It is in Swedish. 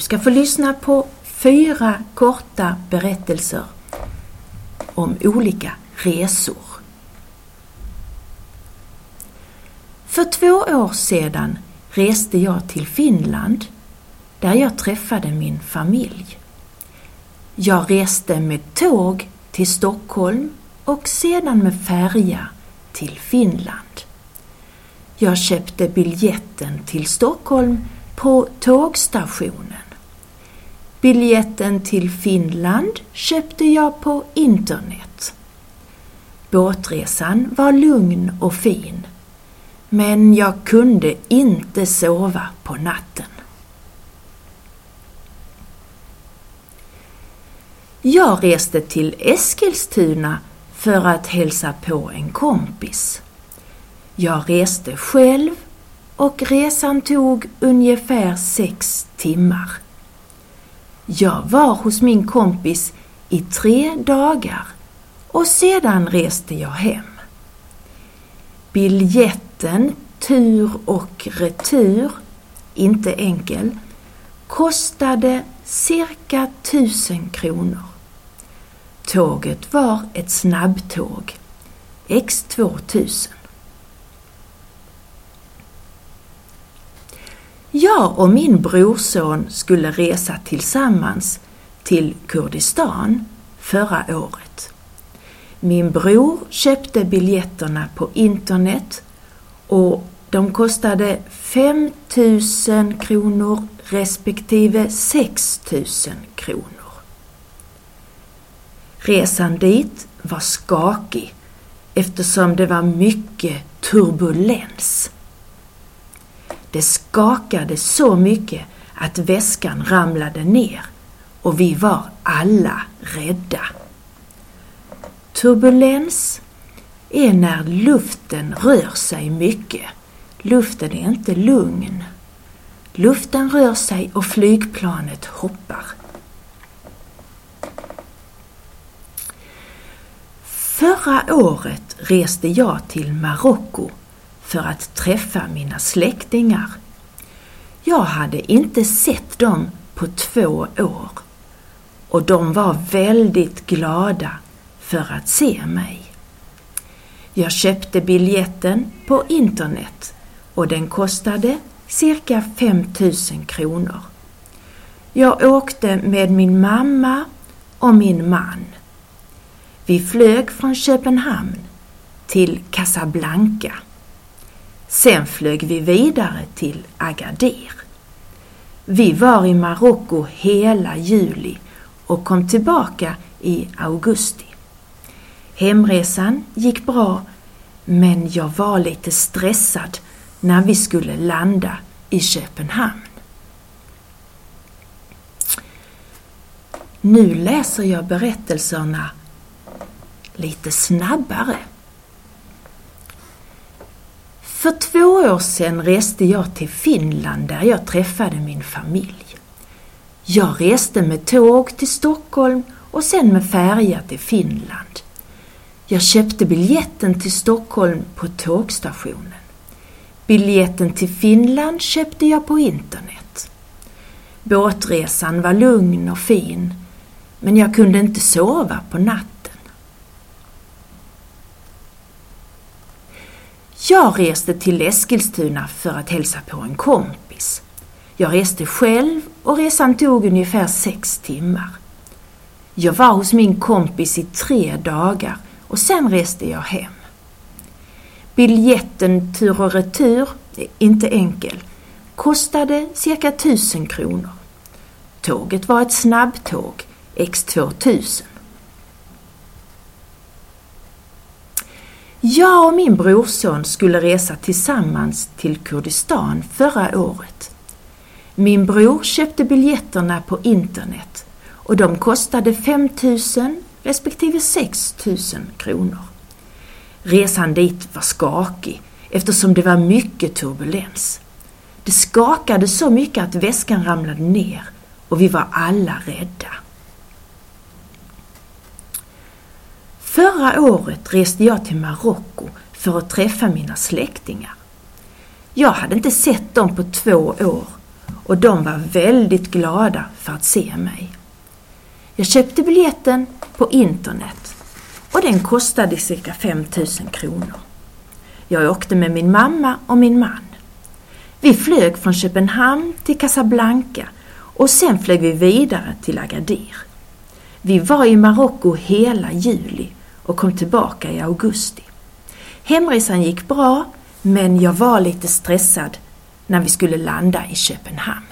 Du ska få lyssna på fyra korta berättelser om olika resor. För två år sedan reste jag till Finland där jag träffade min familj. Jag reste med tåg till Stockholm och sedan med färja till Finland. Jag köpte biljetten till Stockholm på tågstationen. Biljetten till Finland köpte jag på internet. Båtresan var lugn och fin, men jag kunde inte sova på natten. Jag reste till Eskilstuna för att hälsa på en kompis. Jag reste själv och resan tog ungefär sex timmar. Jag var hos min kompis i tre dagar och sedan reste jag hem. Biljetten tur och retur, inte enkel, kostade cirka tusen kronor. Tåget var ett snabbtåg, X2000. Jag och min brorson skulle resa tillsammans till Kurdistan förra året. Min bror köpte biljetterna på internet och de kostade 5 000 kronor respektive 6 000 kronor. Resan dit var skakig eftersom det var mycket turbulens. Det skakade så mycket att väskan ramlade ner och vi var alla rädda. Turbulens är när luften rör sig mycket. Luften är inte lugn. Luften rör sig och flygplanet hoppar. Förra året reste jag till Marocko för att träffa mina släktingar. Jag hade inte sett dem på två år och de var väldigt glada för att se mig. Jag köpte biljetten på internet och den kostade cirka 5000 kronor. Jag åkte med min mamma och min man. Vi flög från Köpenhamn till Casablanca. Sen flög vi vidare till Agadir. Vi var i Marocko hela juli och kom tillbaka i augusti. Hemresan gick bra men jag var lite stressad när vi skulle landa i Köpenhamn. Nu läser jag berättelserna lite snabbare. För två år sedan reste jag till Finland där jag träffade min familj. Jag reste med tåg till Stockholm och sen med färja till Finland. Jag köpte biljetten till Stockholm på tågstationen. Biljetten till Finland köpte jag på internet. Båtresan var lugn och fin, men jag kunde inte sova på natten. Jag reste till Eskilstuna för att hälsa på en kompis. Jag reste själv och resan tog ungefär sex timmar. Jag var hos min kompis i tre dagar och sen reste jag hem. Biljetten tur och retur, inte enkel, kostade cirka 1000 kronor. Tåget var ett snabbtåg, X2000. Jag och min brorson skulle resa tillsammans till Kurdistan förra året. Min bror köpte biljetterna på internet och de kostade 5 000 respektive 6 000 kronor. Resan dit var skakig eftersom det var mycket turbulens. Det skakade så mycket att väskan ramlade ner och vi var alla rädda. Förra året reste jag till Marocko för att träffa mina släktingar. Jag hade inte sett dem på två år och de var väldigt glada för att se mig. Jag köpte biljetten på internet och den kostade cirka 5000 kronor. Jag åkte med min mamma och min man. Vi flög från Köpenhamn till Casablanca och sen flög vi vidare till Agadir. Vi var i Marocko hela juli och kom tillbaka i augusti. Hemresan gick bra men jag var lite stressad när vi skulle landa i Köpenhamn.